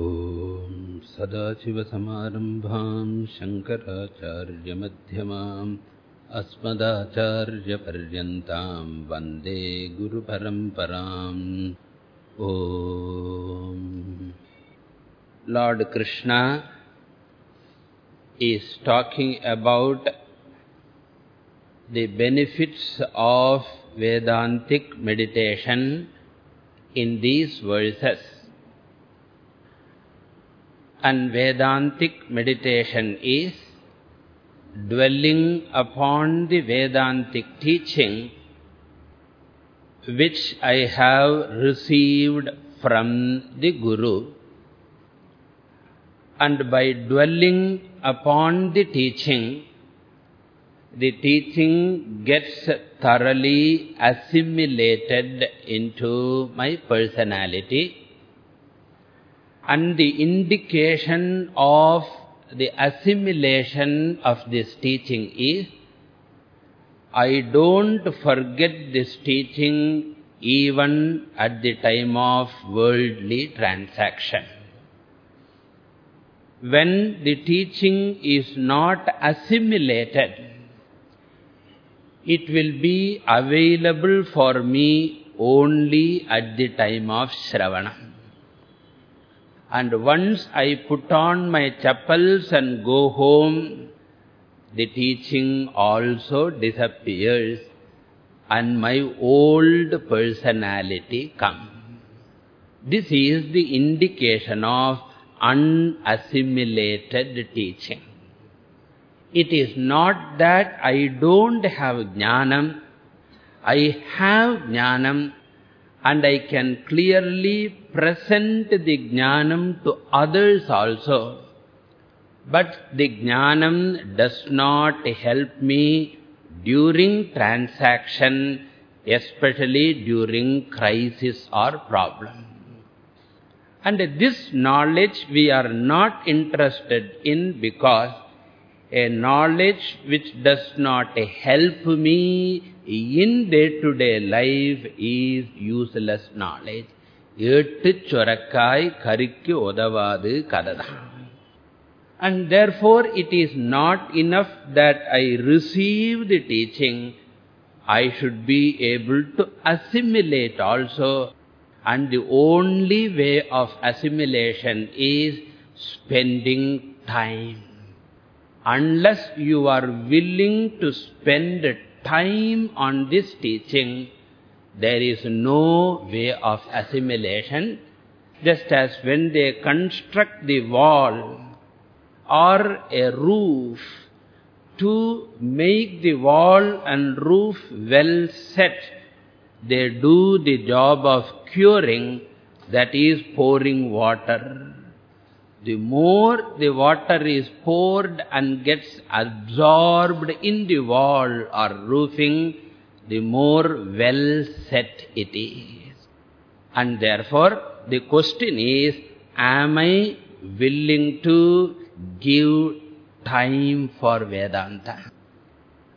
ॐ सदाशिवसमारम्भाम् शङ्कराचार्यमध्यमाम् अस्मदाचार्यपर्यन्ताम् वन्दे गुरुपरम्पराम् ॐ Lord Krishna is talking about the benefits of Vedantic meditation in these verses. And Vedantic meditation is dwelling upon the Vedantic teaching which I have received from the Guru. And by dwelling upon the teaching, the teaching gets thoroughly assimilated into my personality and the indication of the assimilation of this teaching is I don't forget this teaching even at the time of worldly transaction. When the teaching is not assimilated, it will be available for me only at the time of Shravana. And once I put on my chappals and go home, the teaching also disappears and my old personality comes. This is the indication of unassimilated teaching. It is not that I don't have jnanam. I have jnanam and I can clearly present the jnanam to others also. But the jnanam does not help me during transaction, especially during crisis or problem. And this knowledge we are not interested in because a knowledge which does not help me in day-to-day -day life is useless knowledge. எட்டு சொரக்காய் கரிக்கு உதவாது கததான். And therefore it is not enough that I receive the teaching, I should be able to assimilate also. And the only way of assimilation is spending time unless you are willing to spend time on this teaching, there is no way of assimilation. Just as when they construct the wall or a roof, to make the wall and roof well set, they do the job of curing, that is pouring water the more the water is poured and gets absorbed in the wall or roofing, the more well set it is. And therefore, the question is, am I willing to give time for Vedanta?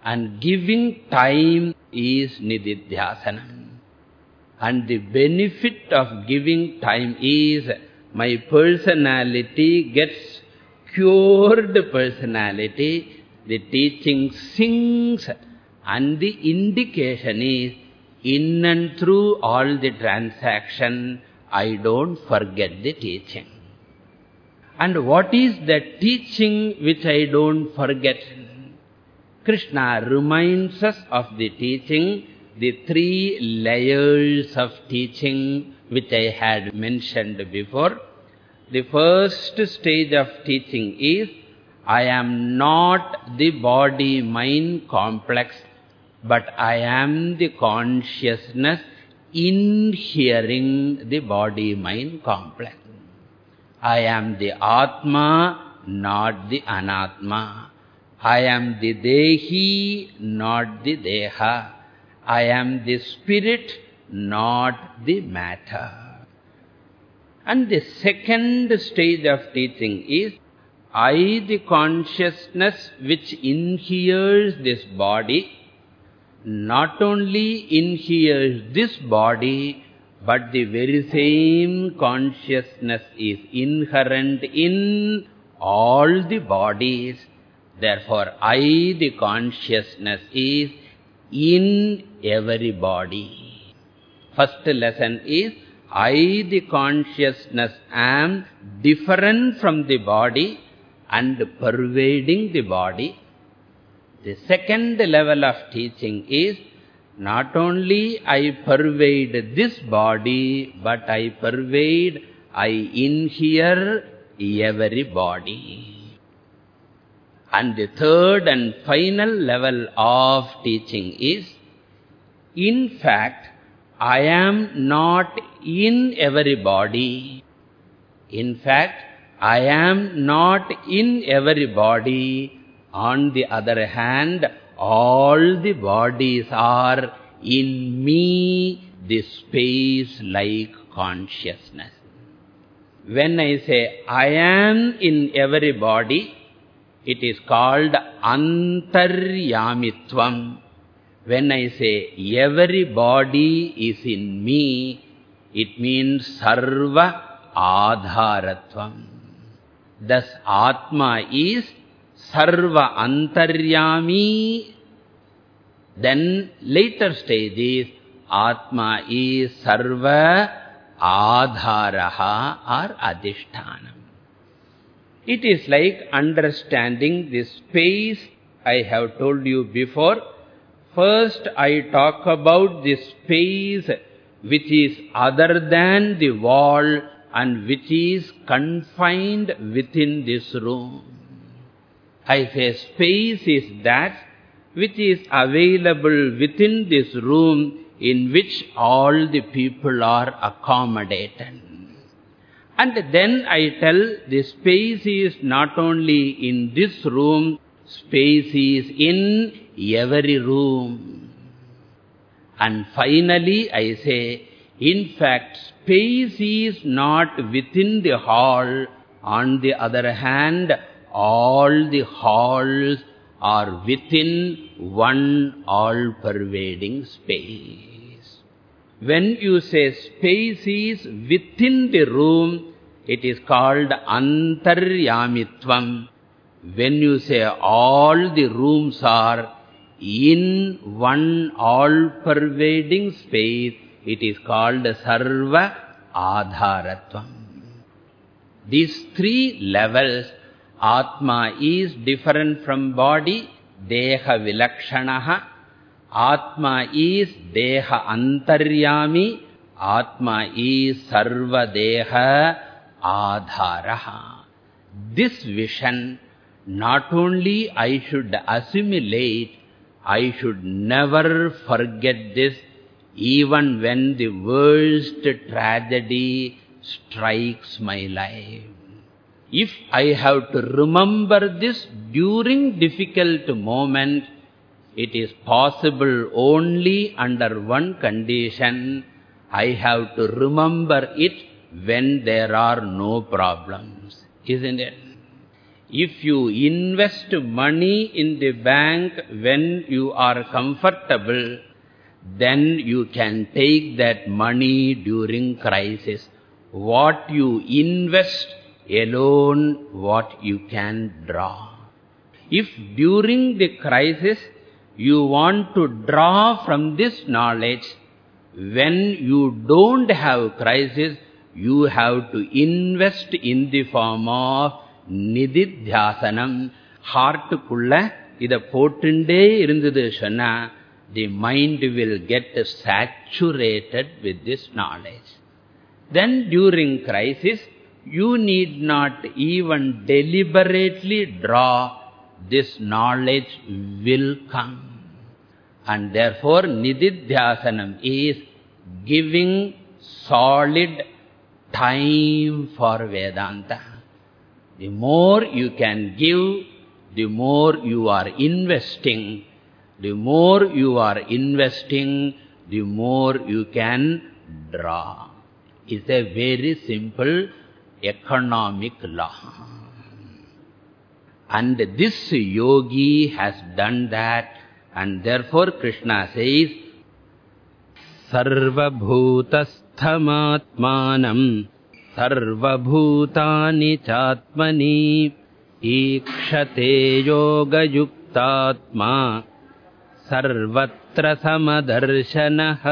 And giving time is Nididhyasana. And the benefit of giving time is my personality gets cured personality, the teaching sings and the indication is in and through all the transaction, I don't forget the teaching. And what is the teaching which I don't forget? Krishna reminds us of the teaching, the three layers of teaching which I had mentioned before. The first stage of teaching is, I am not the body-mind complex, but I am the consciousness inhering the body-mind complex. I am the Atma, not the Anatma. I am the Dehi, not the Deha. I am the spirit, not the matter. And the second stage of teaching is, I, the consciousness which inheres this body, not only inheres this body, But the very same consciousness is inherent in all the bodies. Therefore, I, the consciousness, is in every body. First lesson is, I, the consciousness, am different from the body and pervading the body. The second level of teaching is, not only I pervade this body, but I pervade, I inhere every body. And the third and final level of teaching is, in fact, I am not in every body. In fact, I am not in every body. On the other hand, all the bodies are in me, the space-like consciousness. When I say, I am in every body, it is called antaryamitvam. When I say, every body is in me, it means sarva adharatvam. Thus, Atma is sarva antaryami. Then later stage is Atma is sarva adharaha or. It is like understanding the space I have told you before. First I talk about the space which is other than the wall and which is confined within this room. I say space is that which is available within this room in which all the people are accommodated. And then I tell the space is not only in this room, space is in every room. And finally I say, in fact, space is not within the hall. On the other hand, all the halls are within one all-pervading space. When you say space is within the room, it is called antaryamitvam. When you say all the rooms are in one all-pervading space, it is called sarva adharatvam. These three levels Atma is different from body, Deha Vilakshanaha. Atma is Deha Antaryami. Atma is Sarva Deha Adharaha. This vision, not only I should assimilate, I should never forget this even when the worst tragedy strikes my life. If I have to remember this during difficult moment, it is possible only under one condition. I have to remember it when there are no problems. Isn't it? If you invest money in the bank when you are comfortable, then you can take that money during crisis. What you invest alone what you can draw. If during the crisis you want to draw from this knowledge, when you don't have crisis, you have to invest in the form of nididhyasanam. Heart-kulla, இதை போட்டுண்டே இருந்தது சொன்னா, the mind will get saturated with this knowledge. Then during crisis, you need not even deliberately draw, this knowledge will come. And therefore, Nididhyasanam is giving solid time for Vedanta. The more you can give, the more you are investing. The more you are investing, the more you can draw. It's a very simple economic law. And this yogi has done that. And therefore Krishna says, Sarvabhutasthamaatmanam सर्वभूतानि चात्मनि ईक्षते योगयुक्तात्मा सर्वत्र समदर्शनः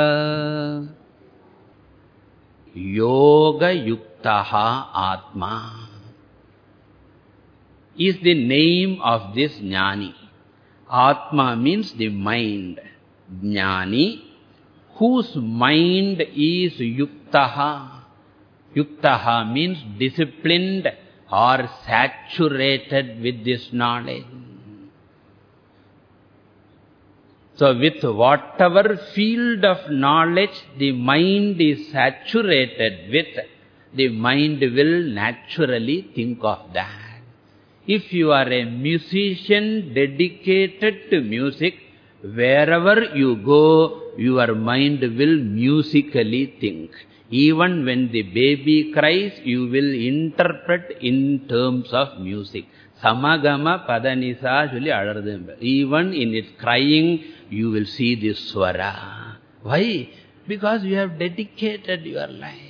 योगयुक्तः आत्मा is the name of this jnani. Atma means the mind. Jnani, whose mind is yuktaha. Yuktaha means disciplined or saturated with this knowledge. So with whatever field of knowledge the mind is saturated with, the mind will naturally think of that. If you are a musician dedicated to music, wherever you go, your mind will musically think. Even when the baby cries, you will interpret in terms of music. Samagama padanisa சொல்லி அழறது Even in its crying, you will see this swara. Why? Because you have dedicated your life.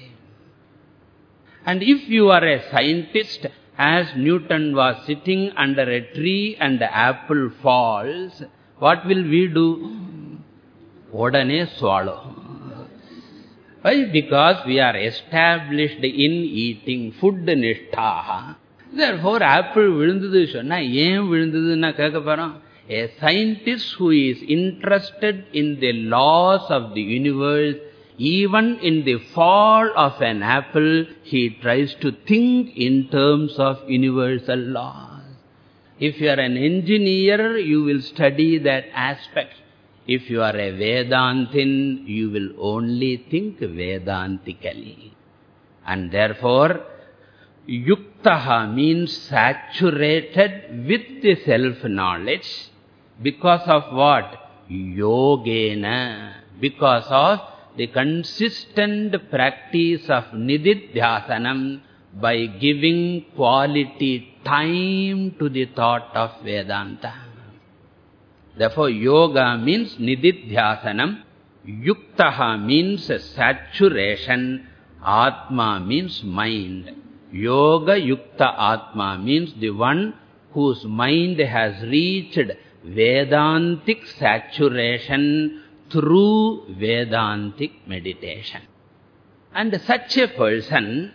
And if you are a scientist, as Newton was sitting under a tree and the apple falls, what will we do? Odane swallow. Why? Because we are established in eating food nishtha. Therefore, apple விழுந்தது சொன்னா ஏன் விழுந்ததுன்னா கேட்க போறோம் A scientist who is interested in the laws of the universe even in the fall of an apple, he tries to think in terms of universal laws. If you are an engineer, you will study that aspect. If you are a Vedantin, you will only think Vedantically. And therefore, Yuktaha means saturated with the self-knowledge. Because of what? Yogena. Because of the consistent practice of nididhyasanam by giving quality time to the thought of Vedanta. Therefore, yoga means nididhyasanam, yuktaha means saturation, atma means mind. Yoga yukta atma means the one whose mind has reached Vedantic saturation through Vedantic meditation. And such a person,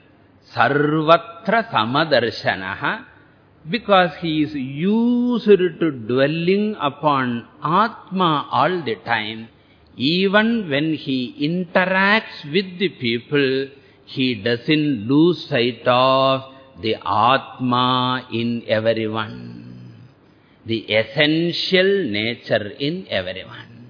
sarvatra samadarshanaha, because he is used to dwelling upon Atma all the time, even when he interacts with the people, he doesn't lose sight of the Atma in everyone, the essential nature in everyone.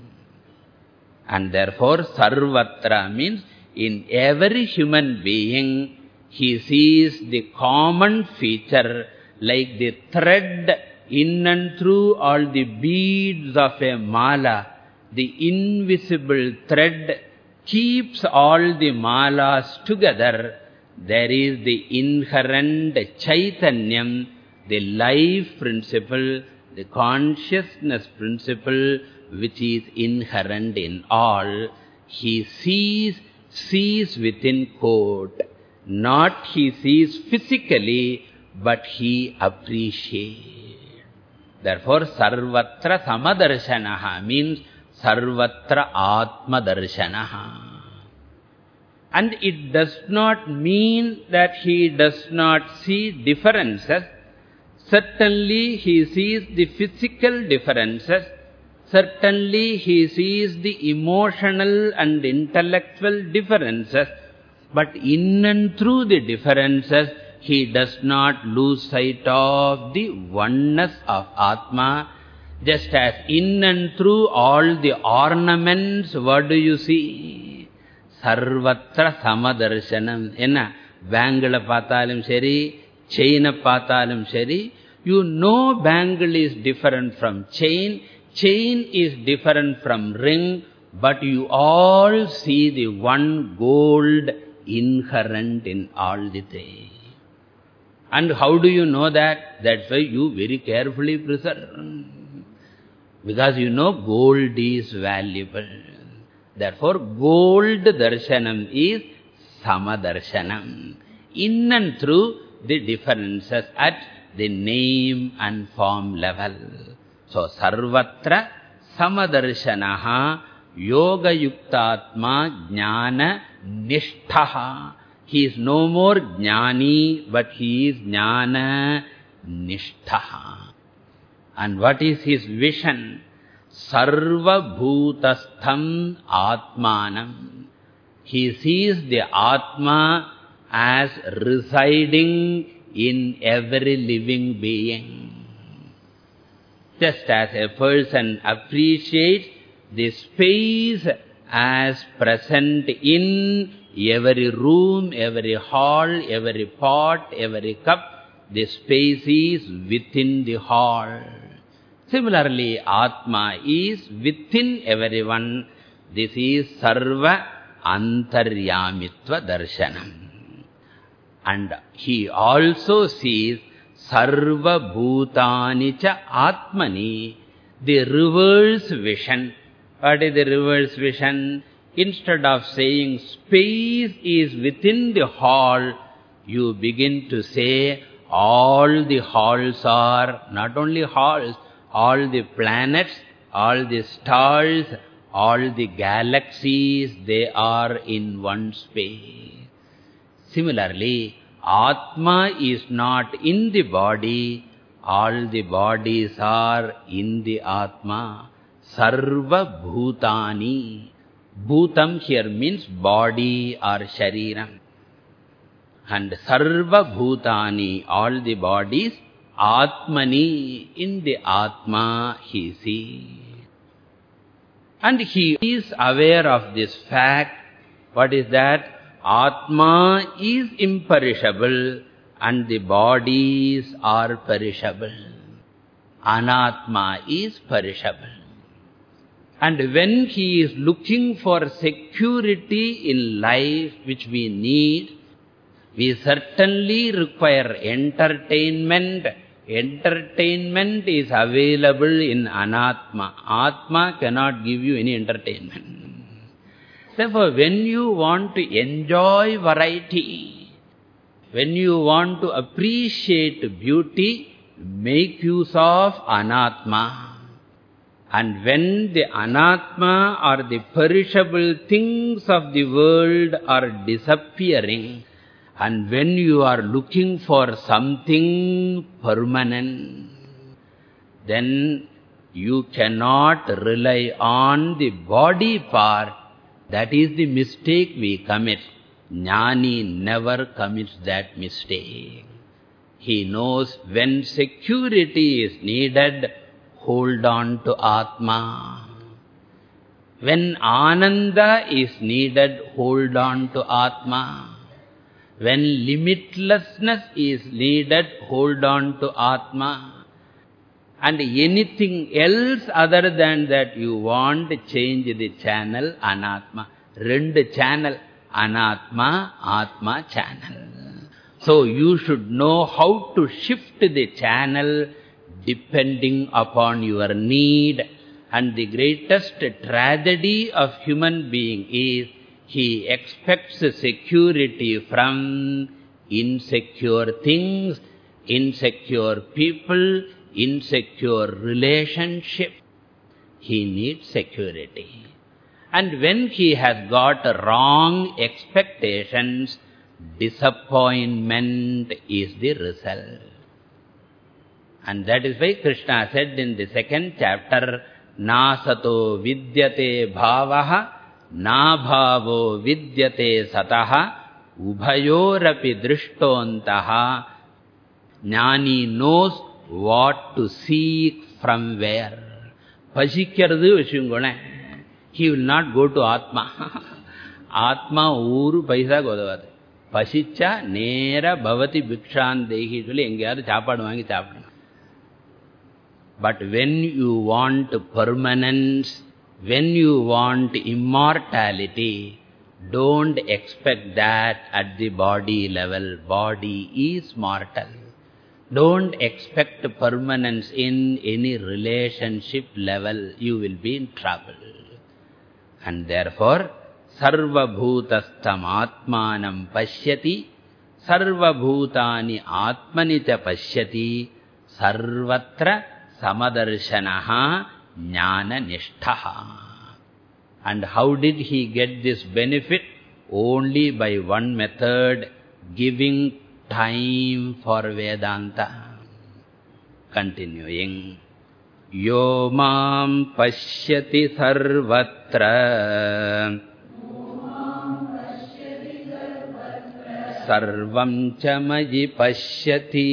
And therefore, sarvatra means in every human being, he sees the common feature like the thread in and through all the beads of a mala. The invisible thread keeps all the malas together. There is the inherent chaitanyam, the life principle, the consciousness principle which is inherent in all, he sees, sees within quote. Not he sees physically, but he appreciates. Therefore, sarvatra samadarshanaha means sarvatra atma darshanaha. And it does not mean that he does not see differences. Certainly, he sees the physical differences, Certainly he sees the emotional and intellectual differences, but in and through the differences, he does not lose sight of the oneness of Atma. Just as in and through all the ornaments, what do you see? Sarvatra Samadarshanam. Enna? Bangle patalum shari, chain patalum shari. You know bangle is different from chain. Chain is different from ring, but you all see the one gold inherent in all the three. And how do you know that? That's why you very carefully preserve. Because you know gold is valuable. Therefore, gold darshanam is Samadarshanam. In and through the differences at the name and form level. So, Sarvatra Samadarshanaha Yoga Yuktatma Jnana Nishthaha. He is no more Jnani, but he is Jnana Nishthaha. And what is his vision? Sarva Bhutastham Atmanam. He sees the Atma as residing in every living being. Just as a person appreciates the space as present in every room, every hall, every pot, every cup, the space is within the hall. Similarly, Atma is within everyone. This is Sarva Antaryamitva Darshanam. And he also sees Sarva Bhutani cha Atmani, the reverse vision. What is the reverse vision? Instead of saying space is within the hall, you begin to say all the halls are, not only halls, all the planets, all the stars, all the galaxies, they are in one space. Similarly, Atma is not in the body, all the bodies are in the Atma. Sarva Bhutani. Bhutam here means body or shariram. And Sarva Bhutani, all the bodies, Atmani, in the Atma he sees. And he is aware of this fact. What is that? Atma is imperishable and the bodies are perishable. Anatma is perishable. And when he is looking for security in life which we need, we certainly require entertainment Entertainment is available in anatma. Atma cannot give you any entertainment. Therefore, when you want to enjoy variety, when you want to appreciate beauty, make use of anatma. And when the anatma or the perishable things of the world are disappearing, and when you are looking for something permanent, then you cannot rely on the body part. That is the mistake we commit. Jnani never commits that mistake. He knows when security is needed, hold on to Atma. When Ananda is needed, hold on to Atma. When limitlessness is needed, hold on to Atma. And anything else other than that you want, to change the channel, Anatma. Rendu channel, Anatma, Atma channel. So you should know how to shift the channel depending upon your need. And the greatest tragedy of human being is he expects security from insecure things, insecure people, insecure relationship. He needs security. And when he has got wrong expectations, disappointment is the result. And that is why Krishna said in the second chapter, Nasato vidyate bhavaha, na bhavo vidyate sataha, ubhayorapi drishtontaha. Jnani knows what to seek from where. Pasikyaradu vishungone. He will not go to Atma. Atma uru paisa godavadu. Pasicha nera bhavati bhikshan dehi. சொல்லி எங்கேயாவது சாப்பாடு வாங்கி சாப்பிடணும் But when you want permanence, when you want immortality, don't expect that at the body level. Body is mortal. Don't expect permanence in any relationship level. You will be in trouble. And therefore, sarvabhutastam atmanam pashyati, sarvabhutani atmanita pashyati, sarvatra samadarshanaha jnana nishthaha and how did he get this benefit? Only by one method giving time for vedanta. Continuing. Yo mam pashyati sarvatra. सर्वं च मयि पश्यति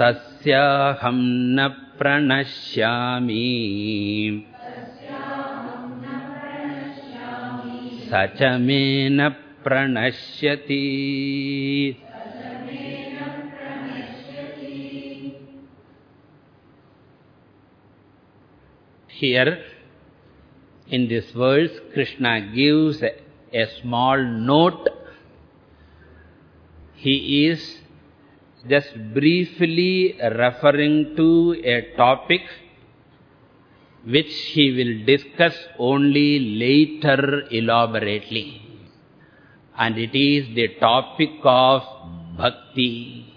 तस्याहं न प्रणश्यामि स च मे न प्रणश्यति Here in this verse, Krishna gives a, a small note. He is just briefly referring to a topic which he will discuss only later elaborately. And it is the topic of bhakti.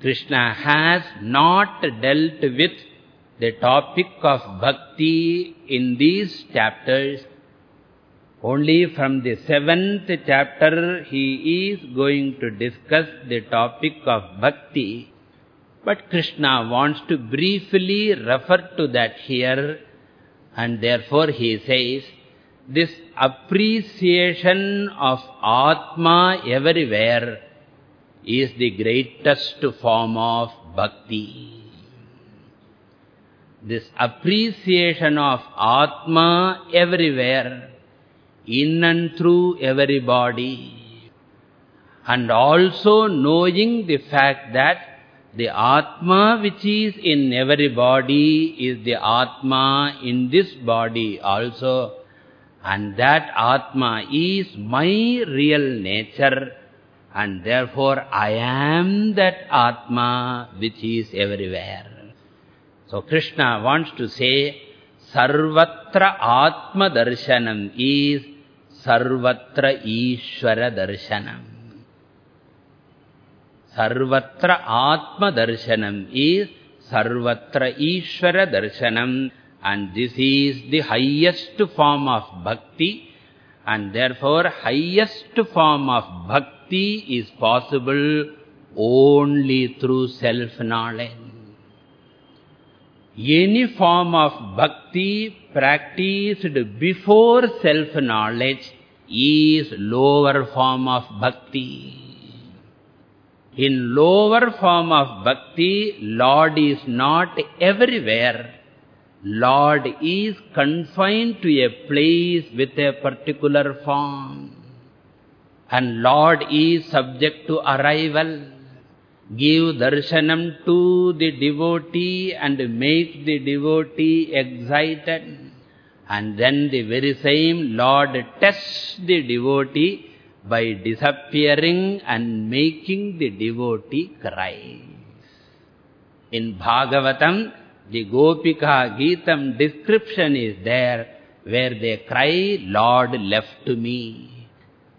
Krishna has not dealt with the topic of bhakti in these chapters. Only from the seventh chapter he is going to discuss the topic of bhakti. But Krishna wants to briefly refer to that here and therefore he says, this appreciation of Atma everywhere is the greatest form of bhakti this appreciation of Atma everywhere, in and through everybody, and also knowing the fact that the Atma which is in everybody is the Atma in this body also, and that Atma is my real nature, and therefore I am that Atma which is everywhere. So Krishna wants to say, Sarvatra Atma Darshanam is Sarvatra Atma Darshanam is Sarvatra Ishvara Darshanam and this is the highest form of bhakti and therefore highest form of bhakti is possible only through self-knowledge any form of bhakti practiced before self-knowledge is lower form of bhakti. In lower form of bhakti, Lord is not everywhere. Lord is confined to a place with a particular form. And Lord is subject to arrival give darshanam to the devotee and make the devotee excited. And then the very same Lord tests the devotee by disappearing and making the devotee cry. In Bhagavatam, the Gopika Geetam description is there where they cry, Lord left me.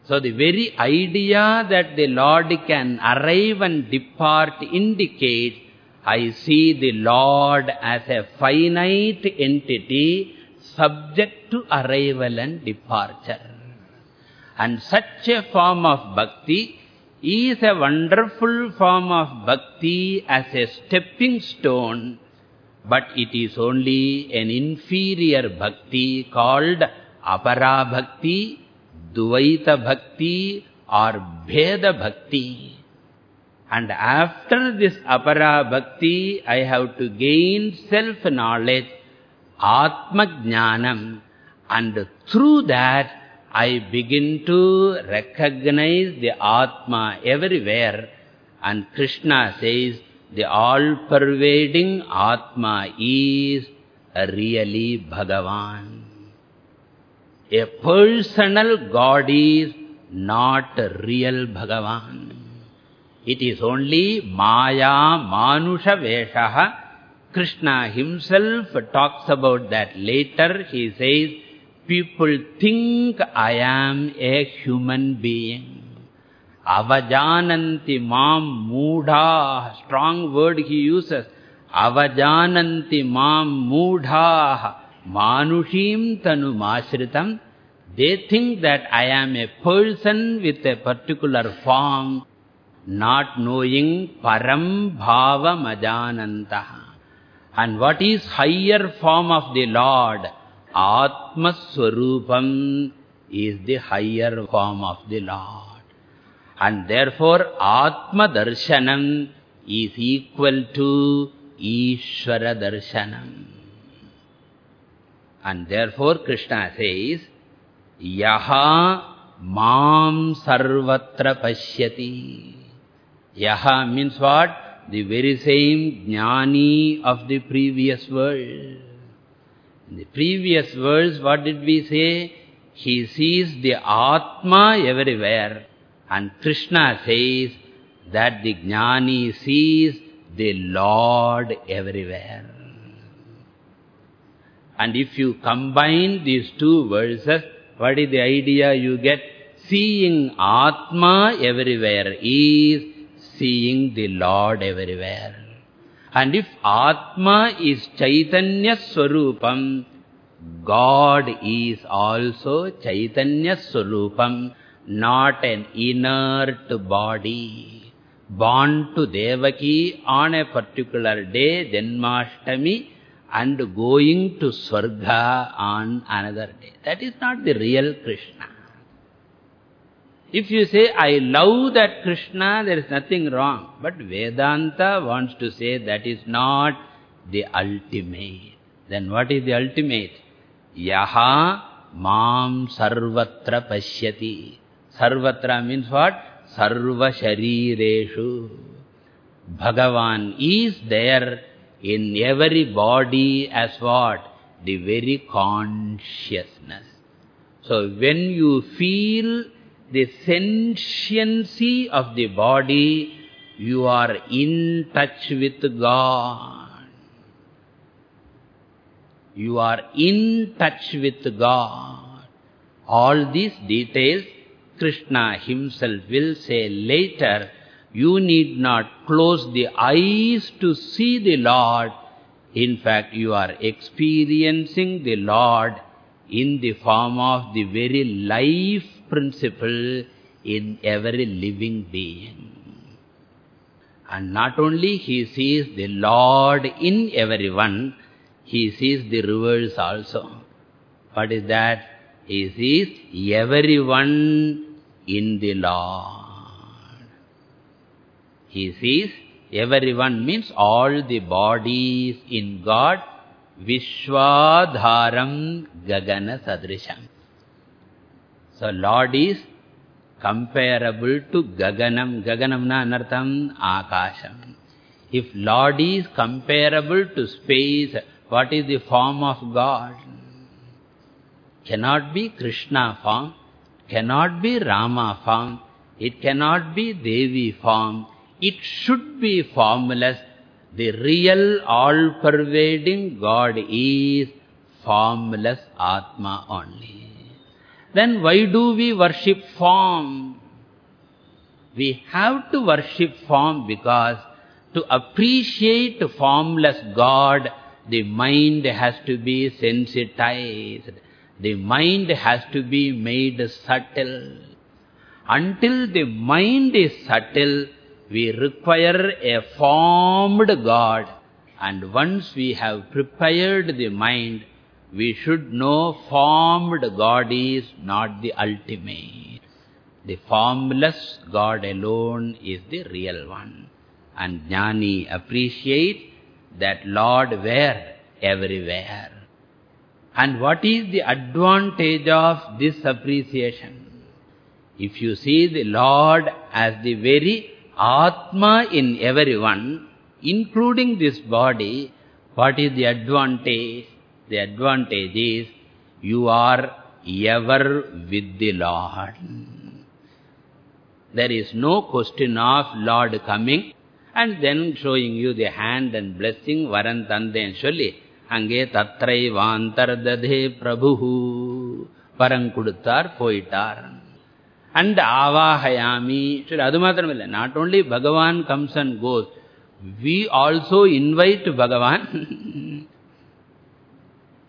So the very idea that the Lord can arrive and depart indicates I see the Lord as a finite entity subject to arrival and departure. And such a form of bhakti is a wonderful form of bhakti as a stepping stone, but it is only an inferior bhakti called apara bhakti Dvaita Bhakti or Bheda Bhakti. And after this Apara Bhakti, I have to gain self-knowledge, Atma Jnanam, and through that, I begin to recognize the Atma everywhere. And Krishna says, the all-pervading Atma is really Bhagavan. A personal God is not real Bhagavan. It is only Maya Manusha Veshaha Krishna himself talks about that later. He says, people think I am a human being. Avajananti mam mudha. Strong word he uses. Avajananti mam mudha. Manushim tanu masritam. They think that I am a person with a particular form, not knowing param bhava majanantaha. And what is higher form of the Lord? Atma Swarupam is the higher form of the Lord. And therefore, Atma Darshanam is equal to Ishvara Darshanam. And therefore, Krishna says, Yaha Mam Sarvatra Pashyati. Yaha means what? The very same Jnani of the previous world. In the previous verse, what did we say? He sees the Atma everywhere. And Krishna says that the Jnani sees the Lord everywhere. And if you combine these two verses, what is the idea you get? Seeing Atma everywhere is seeing the Lord everywhere. And if Atma is Chaitanya Swarupam, God is also Chaitanya Swarupam, not an inert body. Born to Devaki on a particular day, Janmashtami, and going to Swarga on another day. That is not the real Krishna. If you say, I love that Krishna, there is nothing wrong. But Vedanta wants to say that is not the ultimate. Then what is the ultimate? Yaha mam sarvatra pashyati. Sarvatra means what? Sarva sharireshu. Bhagavan is there in every body as what? The very consciousness. So when you feel the sentiency of the body, you are in touch with God. You are in touch with God. All these details, Krishna himself will say later, you need not close the eyes to see the Lord. In fact, you are experiencing the Lord in the form of the very life principle in every living being. And not only he sees the Lord in everyone, he sees the reverse also. What is that? He sees everyone in the Lord. He sees everyone means all the bodies in God, Vishwadharam Gagana Sadrisham. So Lord is comparable to Gaganam. Gaganam na anartham Akasham. If Lord is comparable to space, what is the form of God? Cannot be Krishna form, cannot be Rama form, it cannot be Devi form. It should be formless. The real all-pervading God is formless Atma only. Then why do we worship form? We have to worship form because to appreciate formless God, the mind has to be sensitized. The mind has to be made subtle. Until the mind is subtle, we require a formed God. And once we have prepared the mind, we should know formed God is not the ultimate. The formless God alone is the real one. And Jnani appreciate that Lord where? Everywhere. And what is the advantage of this appreciation? If you see the Lord as the very Atma in everyone, including this body, what is the advantage? The advantage is you are ever with the Lord. There is no question of Lord coming And then showing you the hand and blessing, varan tanden solli, ange tatrai vantardadhe prabhu, varan kuduttar, poitar. and avahayami. So, Adhumatramila, not only Bhagavan comes and goes, we also invite Bhagavan.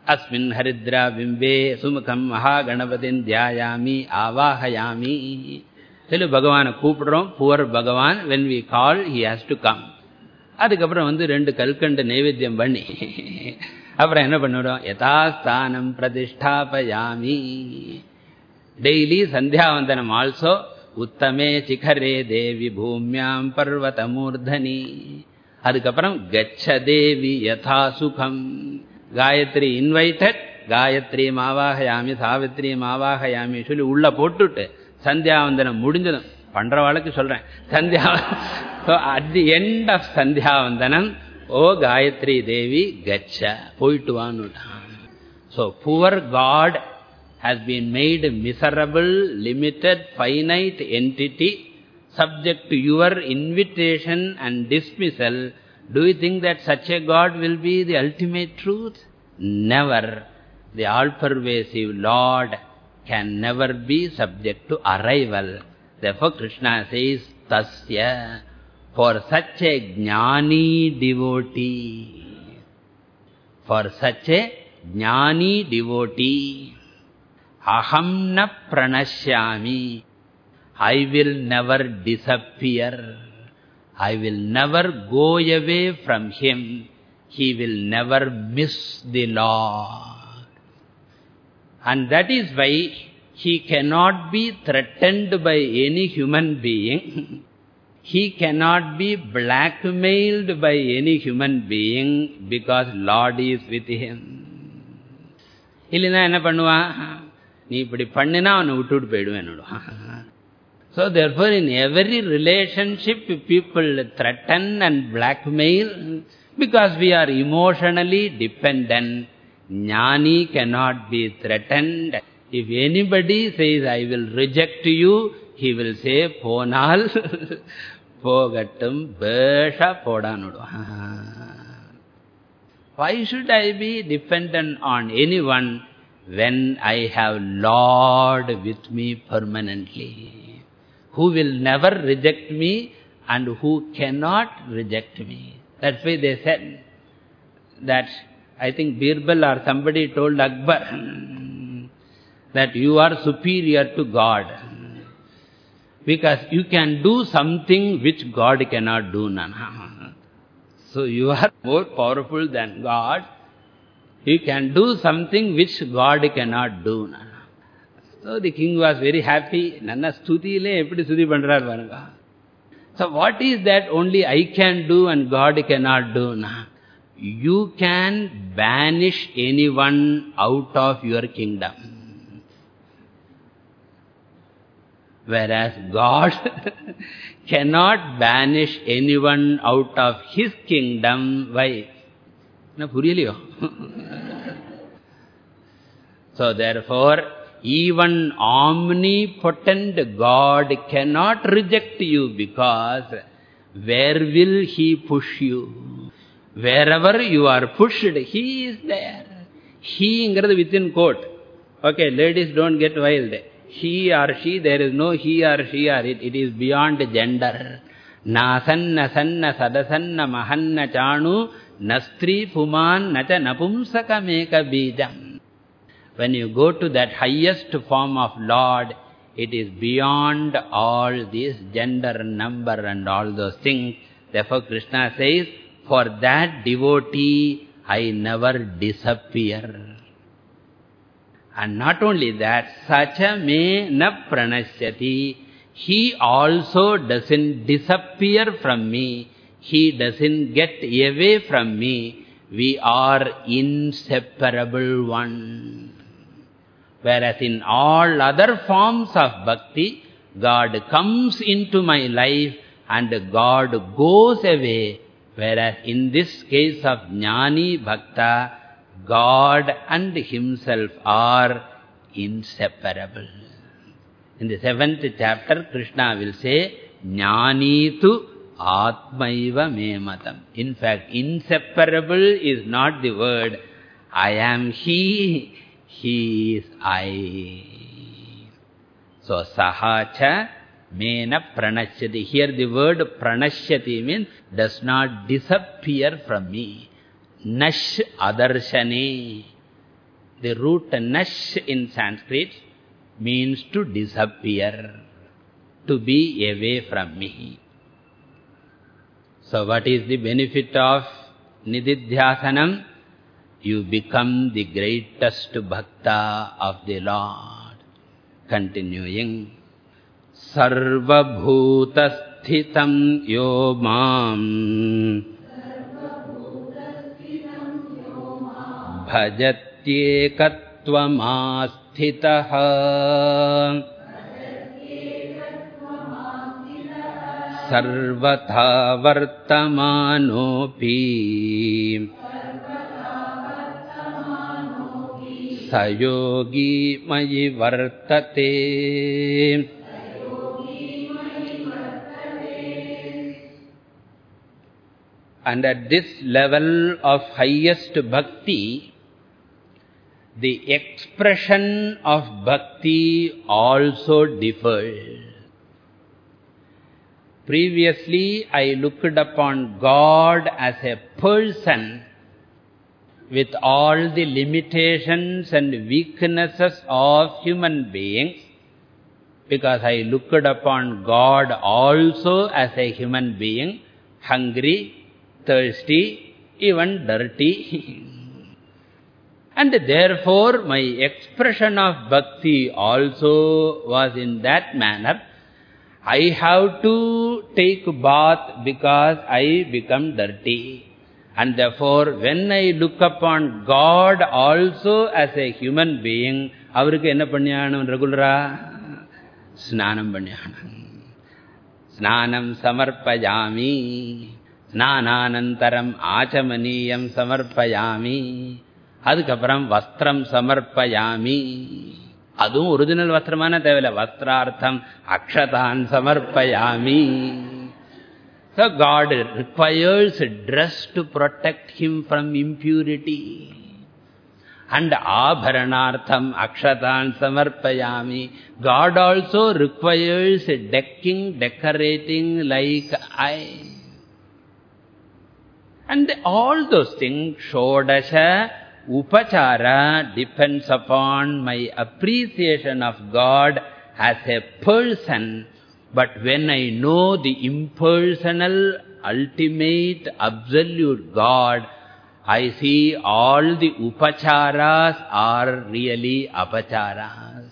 Asmin haridra bimbe sumukam mahaganapatin dhyayami avahayami. Tell Bhagavana Kupram, poor Bhagavan, when we call, he has to come. அதுக்கப்புறம் வந்து ரெண்டு கல்கண்டு நைவேத்தியம் பண்ணி அப்புறம் என்ன பண்ணுறோம் யதாஸ்தானம் பிரதிஷ்டாபயாமி Daily Sandhyavandanam also. Uttame chikare devi bhumyam parvatamurdhani. Adhukaparam gacha devi yatha sukham. Gayatri invited. Gayatri mavahayami, savitri mavahayami. சொல்லி உள்ள போட்டுட்டு சந்தியாவந்தனம் முடிஞ்சதும் பண்றவாளுக்கு சொல்றேன் sandhya at the end of sandhyavandanam ஓ காயத்ரி தேவி கச்ச போயிட்டு வான்னுட்டான் so poor God has been made miserable, limited, finite entity, subject to your invitation and dismissal, do you think that such a God will be the ultimate truth? Never. The all-pervasive Lord can never be subject to arrival. Therefore, Krishna says, Tasya, for such a jnani devotee, for such a jnani devotee, aham na pranashyami, I will never disappear. I will never go away from him. He will never miss the law. And that is why he cannot be threatened by any human being. he cannot be blackmailed by any human being because Lord is with him. இல்லைன்னா என்ன பண்ணுவான் நீ இப்படி பண்ணினா அவனை விட்டுவிட்டு போயிடுவேன் So therefore in every relationship people threaten and blackmail because we are emotionally dependent. Jnani cannot be threatened. If anybody says, I will reject you, he will say, Ponal, Pogattum, Besha Podanudu. Why should I be dependent on anyone when I have Lord with me permanently? Who will never reject me and who cannot reject me. That's why they said that, I think Birbal or somebody told Akbar that you are superior to God. Because you can do something which God cannot do. So you are more powerful than God. You can do something which God cannot do. So the king was very happy. Nanna stutile eppadi stuti pandrar varanga. So what is that only I can do and God cannot do? You can banish anyone out of your kingdom. Whereas God cannot banish anyone out of his kingdom. Why? Na puriyaliyo. so therefore, even omnipotent God cannot reject you because where will He push you? Wherever you are pushed, He is there. He ingiradhu within quote. Okay, ladies don't get wild. He or she, there is no he or she or it. It is beyond gender. Nasanna sanna sadasanna mahanna chanu nastri puman nacha napumsaka meka bijam. When you go to that highest form of Lord, it is beyond all this gender, number and all those things. Therefore Krishna says, for that devotee, I never disappear. And not only that, sacha me na pranashyati. He also doesn't disappear from me. He doesn't get away from me. We are inseparable one. Whereas in all other forms of bhakti, God comes into my life and God goes away. Whereas in this case of Jnani Bhakta, God and himself are inseparable. In the seventh chapter, Krishna will say, Jnani tu atmaiva me matam. In fact, inseparable is not the word. I am he, he is I. So, sahacha mena pranashyati. Here the word pranashyati means does not disappear from me. Nash adarshane. The root nash in Sanskrit means to disappear, to be away from me. So what is the benefit of Nididhyasanam? You become the greatest bhakta of the Lord. Continuing. Sarvabhutasthitham yo mam भजत्येकत्वमास्थितः सर्वथा वर्तमानोऽपि स योगी मयि वर्तते And at this level of highest bhakti, the expression of bhakti also differs. Previously, I looked upon God as a person with all the limitations and weaknesses of human beings because I looked upon God also as a human being, hungry, thirsty, even dirty. and therefore, my expression of bhakti also was in that manner. I have to take bath because I become dirty. And therefore, when I look upon God also as a human being, அவருக்கு என்ன பண்ணியானும் ரெகுலரா ஸ்நானம் பண்ணியானும் ஸ்நானம் சமர்ப்பயாமி. ஸ்நானானந்தரம் ஆச்சமனீயம் சமர்ப்பயாமி. அதுக்கப்புறம் வஸ்திரம் சமர்ப்பயாமி. அதுவும் original வஸ்திரமான தேவையில்ல வஸ்திரார்த்தம் அக்ஷதான் சமர்ப்பயாமி So God requires dress to protect him from impurity. And abharanartham akshatan samarpayami. God also requires decking, decorating like I. And all those things, Shodasha, Upachara depends upon my appreciation of God as a person. But when I know the impersonal, ultimate, absolute God, I see all the upacharas are really apacharas.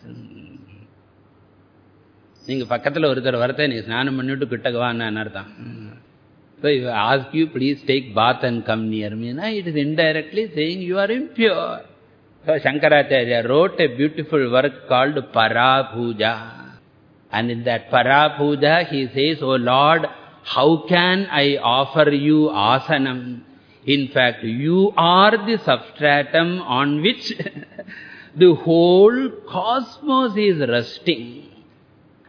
நீங்க பக்கத்துல ஒருத்தர் வரத்தை நீ ஸ்நானம் பண்ணிட்டு கிட்டக்கு வான்னு அர்த்தம் So if I ask you, please take bath and come near me, na, it is indirectly saying you are impure. So Shankaracharya wrote a beautiful work called Parapuja. And in that Parapuja, he says, Oh Lord, how can I offer you asanam? In fact, you are the substratum on which the whole cosmos is resting.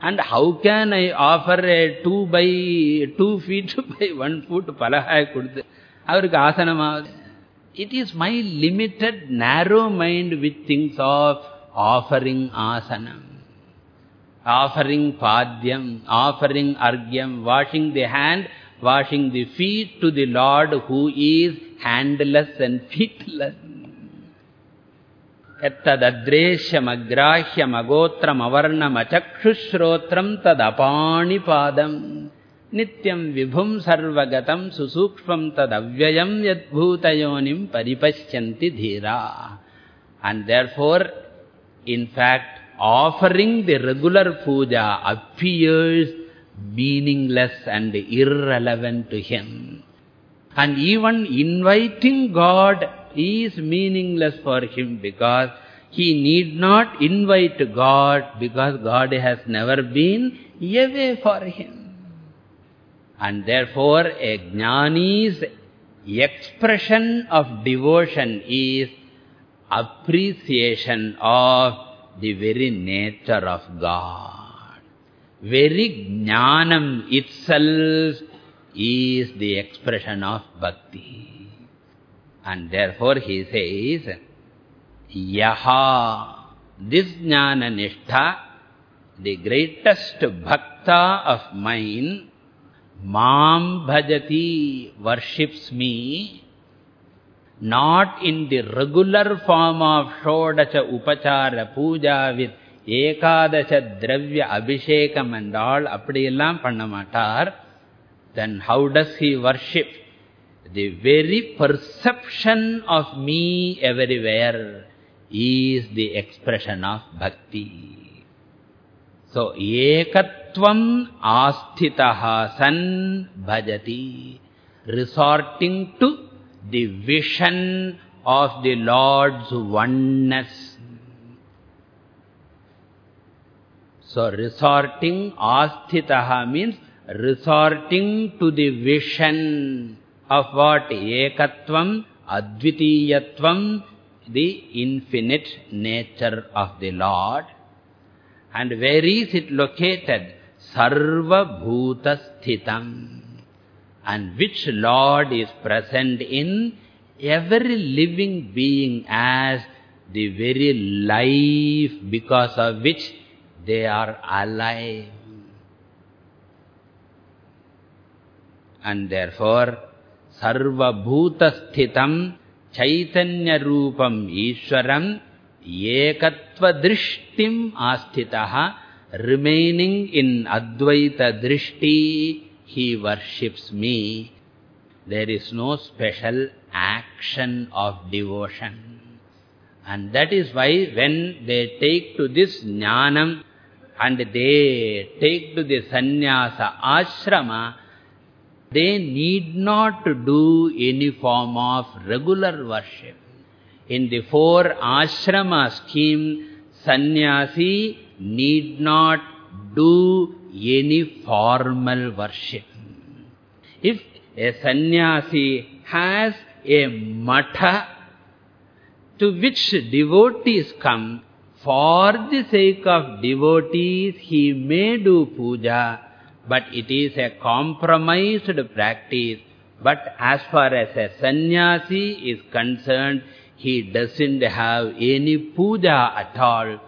And how can I offer a two by two feet by one foot palahai kuduthu? Avarukku asanamavudu. It is my limited, narrow mind which thinks of offering asanam. Offering padyam, offering argyam, washing the hand, washing the feet to the Lord who is handless and feetless. यत्तदद्रेश्यमग्राह्यमगोत्रमवर्णमचक्षुश्रोत्रम् तदपाणिपादम् नित्यम् विभुम् सर्वगतम् सुसूक्ष्मम् तदव्ययम् यद्भूतयोनिम् परिपश्यन्ति धीरा therefore, in fact, offering the regular puja appears meaningless and irrelevant to him. And even inviting God is meaningless for him because he need not invite God because God has never been away for him. And therefore, a jnani's expression of devotion is appreciation of the very nature of God. Very jnanam itself is the expression of bhakti. And therefore he says, Yaha, this jnana nishtha, the greatest bhakta of mine, Mam bhajati worships me, not in the regular form of Shodacha Upachara Puja with Ekadasha Dravya Abhishekam and all, appadiyellam pannamatar, then how does he worship? The very perception of me everywhere is the expression of bhakti. So, ekatvam asthitaha san bhajati, resorting to the vision of the Lord's oneness. So, resorting asthitaha means resorting to the vision of what? Ekatvam, Advitiyatvam, the infinite nature of the Lord. And where is it located? Sarva Bhuta Sthitam. And which Lord is present in every living being as the very life because of which they are alive. And therefore, Ekatva Drishtim Asthitaha remaining in Advaita Drishti, he worships me. There is no special action of devotion. And that is why when they take to this jnanam and they take to the sannyasa ashrama, they need not do any form of regular worship. In the four ashrama scheme, sannyasi need not do any formal worship. If a sannyasi has a matha to which devotees come, for the sake of devotees, he may do puja, but it is a compromised practice. But as far as a sannyasi is concerned, he doesn't have any puja at all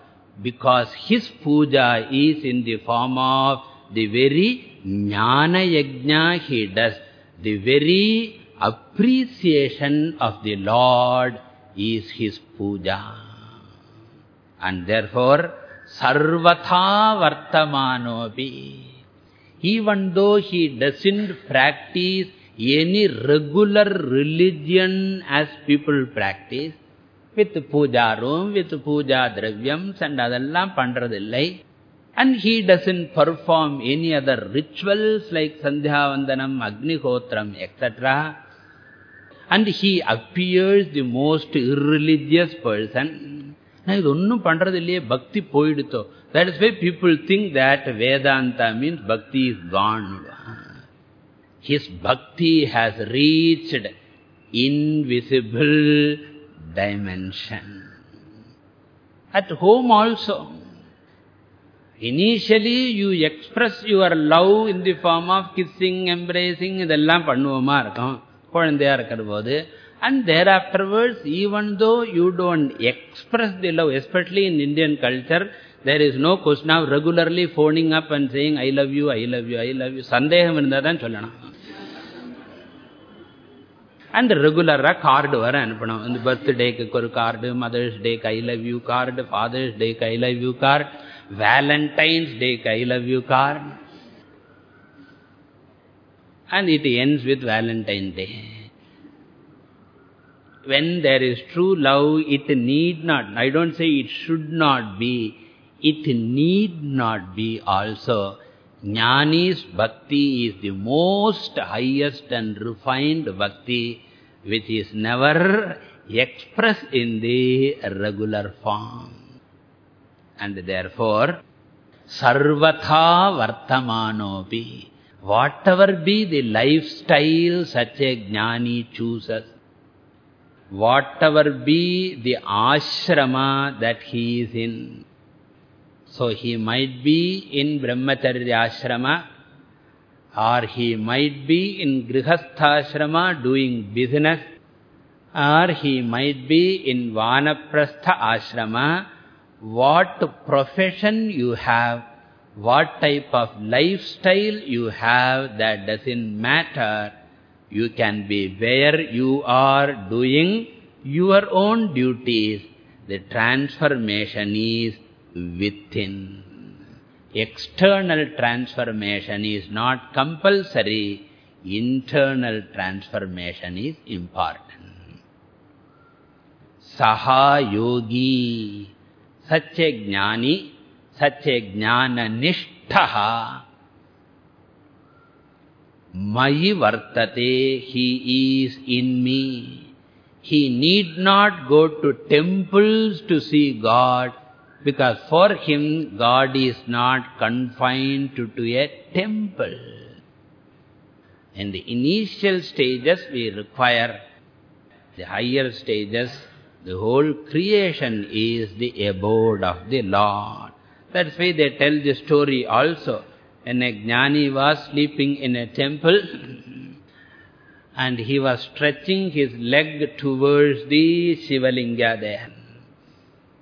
because his puja is in the form of the very jnana yajna he does. The very appreciation of the Lord is his puja. And therefore, sarvatha vartamanopi. Even though he doesn't practice any regular religion as people practice, with puja room, with puja dravyams and adallam pandradillai. And he doesn't perform any other rituals like Sandhya Vandanam, Agnihotram, etc. And he appears the most irreligious person. நான் இது ஒன்றும் பண்ணுறது இல்லையே பக்தி போயிடுத்தோ that is why people think that Vedanta means bhakti is gone his bhakti has reached invisible dimension. At home also, initially you express your love in the form of kissing, embracing, இதெல்லாம் பண்ணுவோமா இருக்கும். குழந்தையா இருக்கிற போது And thereafterwards, even though you don't express the love, especially in Indian culture, there is no question of regularly phoning up and saying, I love you, I love you, I love you. Sandeham irundhadan sollana. And regular card vara anupanam. The birthday oru card, mother's day I love you card, father's day I love you card, Valentine's day I love you card. And it ends with Valentine's day. When there is true love, it need not, I don't say it should not be, it need not be also. Jnani's bhakti is the most highest and refined bhakti which is never expressed in the regular form. And therefore, sarvatha vartamanopi, whatever be the lifestyle such a jnani chooses, whatever be the ashrama that he is in, so he might be in brahmacharya ashrama, or he might be in Grihastha ashrama doing business, or he might be in vanaprastha ashrama, what profession you have, what type of lifestyle you have, that doesn't matter. You can be where you are doing your own duties. The transformation is within. External transformation is not compulsory. Internal transformation is important. Saha yogi. Such a jnani, such a jnana nishthaha. Mayi vartate, he is in me. He need not go to temples to see God. Because for him, God is not confined to, to a temple. In the initial stages, we require the higher stages. The whole creation is the abode of the Lord. That's why they tell the story also. When a jnani was sleeping in a temple, and he was stretching his leg towards the Shivalinga there.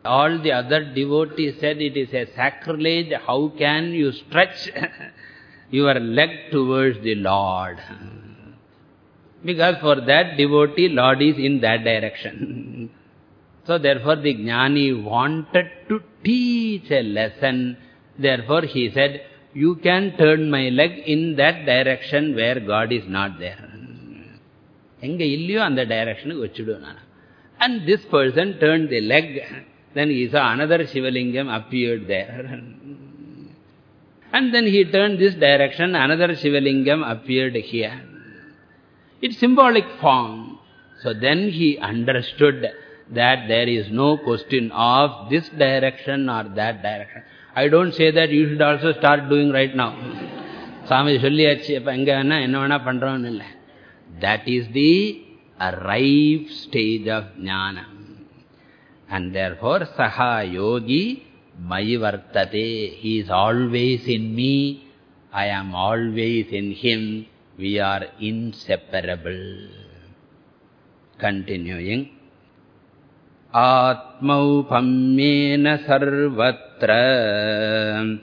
All the other devotees said it is a sacrilege. How can you stretch your leg towards the Lord? Because for that devotee, Lord is in that direction. so therefore the jnani wanted to teach a lesson. Therefore he said, you can turn my leg in that direction where God is not there. எங்க இல்லையோ அந்த டைரக்ஷனுக்கு வச்சுடுவேன் And this person turned the leg then he saw another Shivalingam appeared there. and then he turned this direction, another Shivalingam appeared here. It's symbolic form. So then he understood that there is no question of this direction or that direction. I don't say that you should also start doing right now. சாமி சொல்லியாச்சு அப்ப எங்க வேணா என்ன வேணா பண்றோம்னு இல்லை that is the ripe stage of jnana and therefore, saha yogi mayi vartate. He is always in me. I am always in him. We are inseparable. Continuing. Atmaupamyena Sarvatra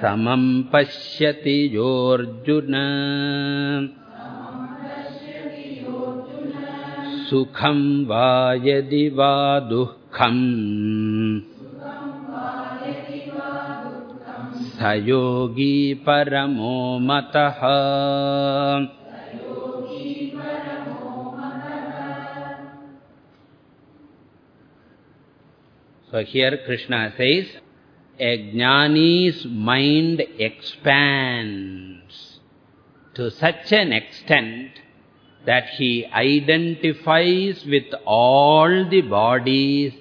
samam pashyati yorjuna सुखं वा यदि वा दुःखम्। स योगी परमो मतः So here Krishna says, a jnani's mind expands to such an extent that he identifies with all the bodies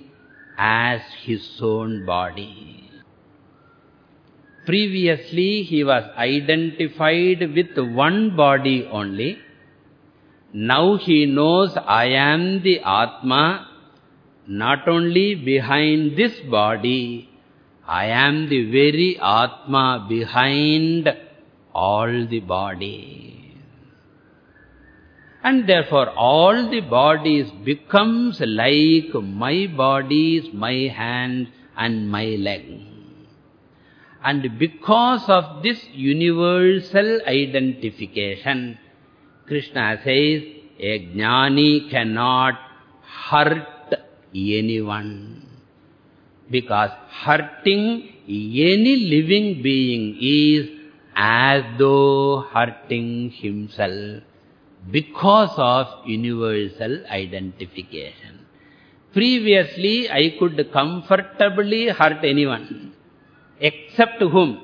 as his own body. Previously, he was identified with one body only. Now he knows I am the Atma, not only behind this body, I am the very Atma behind all the body. And therefore, all the bodies becomes like my bodies, my hand and my leg. And because of this universal identification, Krishna says, a jnani cannot hurt anyone. Because hurting any living being is as though hurting himself because of universal identification. Previously, I could comfortably hurt anyone, except whom?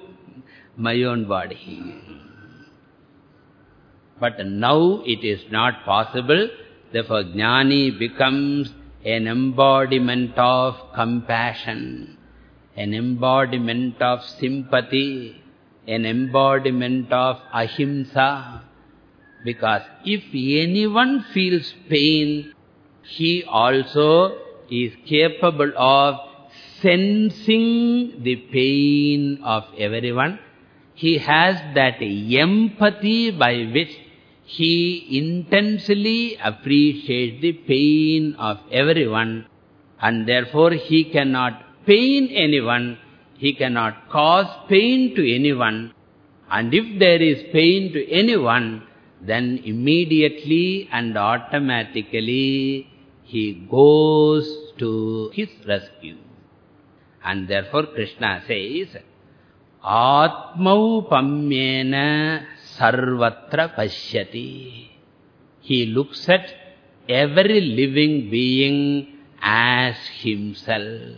My own body. But now it is not possible. Therefore, jnani becomes an embodiment of compassion, an embodiment of sympathy, an embodiment of ahimsa, because if anyone feels pain, he also is capable of sensing the pain of everyone. He has that empathy by which he intensely appreciates the pain of everyone and therefore he cannot pain anyone, he cannot cause pain to anyone and if there is pain to anyone, then immediately and automatically he goes to his rescue. And therefore Krishna says, Atmau Pamyena Sarvatra Pashyati. He looks at every living being as himself.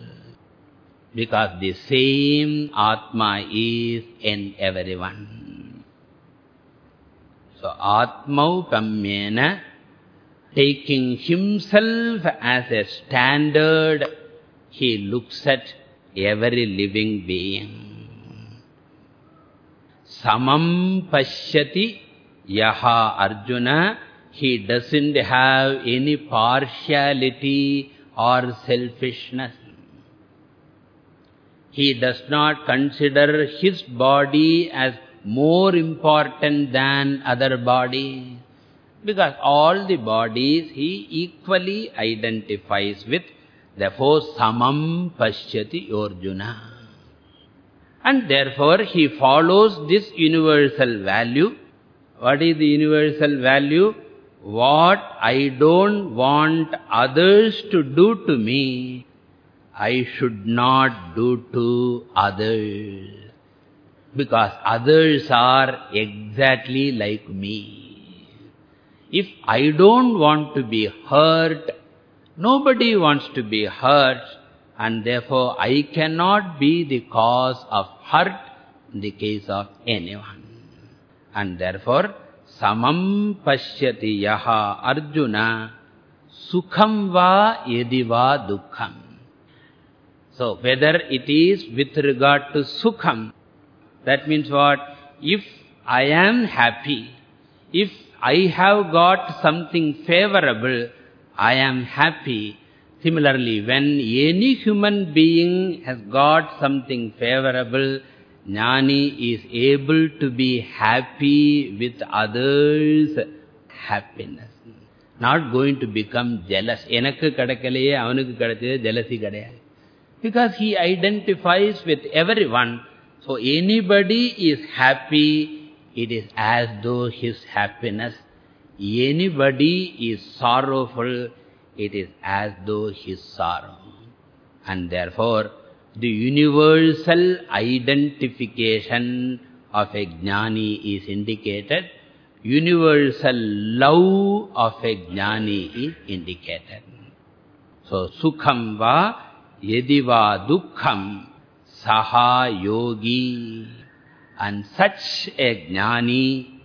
Because the same Atma is in everyone. So, Atmau Pamyena taking himself as a standard, he looks at every living being. Samam pashyati yaha Arjuna, he doesn't have any partiality or selfishness. He does not consider his body as more important than other bodies. Because all the bodies he equally identifies with. Therefore, samam pashyati Arjuna. And therefore, he follows this universal value. What is the universal value? What I don't want others to do to me, I should not do to others. Because others are exactly like me. If I don't want to be hurt, nobody wants to be hurt, and therefore I cannot be the cause of hurt in the case of anyone. And therefore, samam pashyati yaha arjuna sukham va yediva dukham. So, whether it is with regard to sukham, that means what? If I am happy, if I have got something favorable, I am happy. Similarly, when any human being has got something favorable, Jnani is able to be happy with others' happiness. Not going to become jealous. Enakku kadakalaye, avanukku kadachide, jealousy kadayai. Because he identifies with everyone. So anybody is happy, it is as though his happiness. Anybody is sorrowful, it is as though his sorrow. And therefore, the universal identification of a jnani is indicated. Universal love of a jnani is indicated. So, sukham va yediva dukham saha yogi. And such a jnani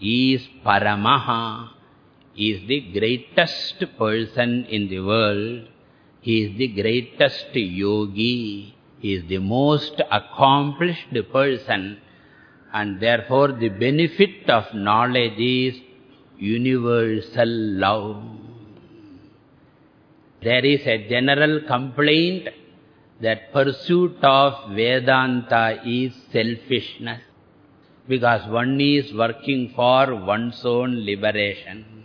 is Paramaha, is the greatest person in the world. He is the greatest yogi. He is the most accomplished person. And therefore the benefit of knowledge is universal love. There is a general complaint that pursuit of Vedanta is selfishness. Because one is working for one's own liberation.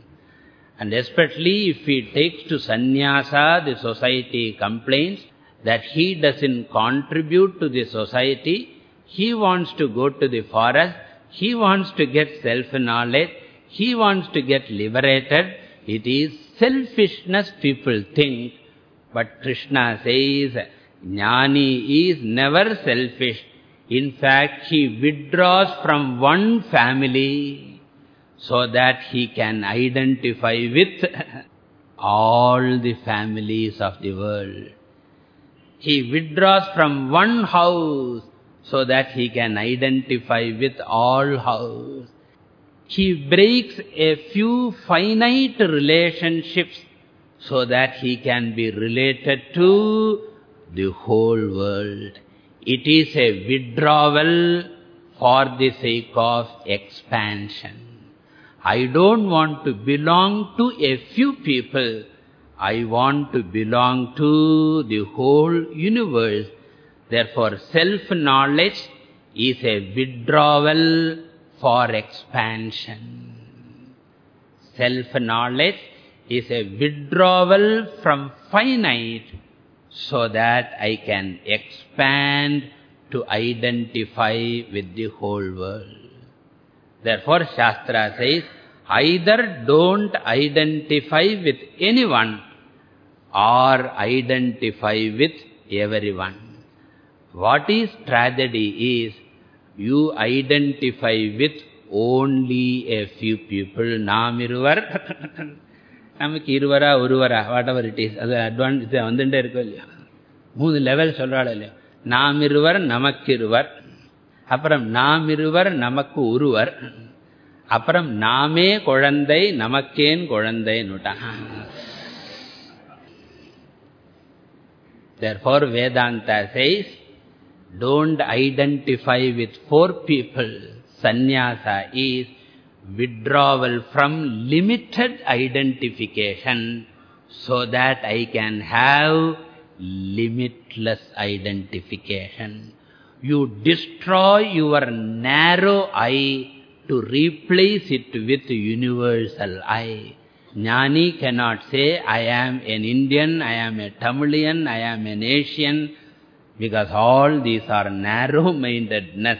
And especially if he takes to sannyasa, the society complains that he doesn't contribute to the society. He wants to go to the forest. He wants to get self-knowledge. He wants to get liberated. It is selfishness people think. But Krishna says, Jnani is never selfish. In fact, he withdraws from one family so that he can identify with all the families of the world. He withdraws from one house so that he can identify with all houses. He breaks a few finite relationships so that he can be related to the whole world. It is a withdrawal for the sake of expansion. I don't want to belong to a few people. I want to belong to the whole universe. Therefore, self-knowledge is a withdrawal for expansion. Self-knowledge is a withdrawal from finite so that I can expand to identify with the whole world. Therefore, Shastra says, either don't identify with anyone or identify with everyone. What is tragedy is, you identify with only a few people. Namiruvar, நமக்கு இருவரா ஒருவரா whatever it is அது advance வந்துட்டே இருக்கும் இல்லையா மூணு level சொல்றாள் இல்லையா நாம் இருவர் நமக்கு இருவர் அப்புறம் நாம் இருவர் நமக்கு ஒருவர் அப்புறம் நாமே குழந்தை நமக்கேன் குழந்தைன்னுட்டான் Therefore, Vedanta says, don't identify with four people. Sannyasa is withdrawal from limited identification so that I can have limitless identification. You destroy your narrow eye to replace it with universal eye. Jnani cannot say, I am an Indian, I am a Tamilian, I am an Asian, because all these are narrow-mindedness.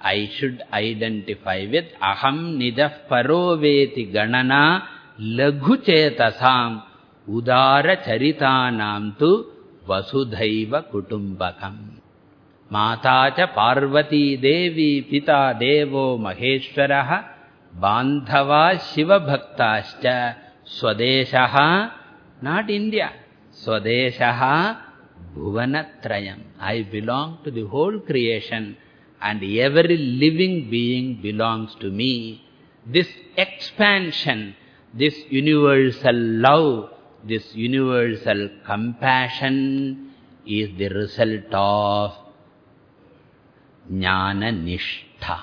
I should identify with aham nidah paroveti ganana laghu chetasam udara charitanam tu vasudhaiva kutumbakam. माता च पार्वती देवी पिता देवो महेश्वरः बान्धवा शिवभक्ताश्च स्वदेशः not India स्वदेशः भुवनत्रयम्. I belong to the whole creation and every living being belongs to me this expansion this universal love this universal compassion is the result of nishtha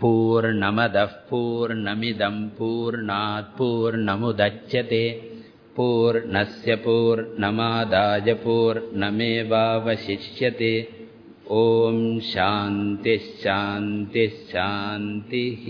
पूर्णमदः पूर्णमिदम् पूर्णात् पूर्णमुदच्यते। पूर्णस्य पूर्णमादाय पूर्णमेवावशिष्यते। ॐ शान्तिः शान्तिः शान्तिः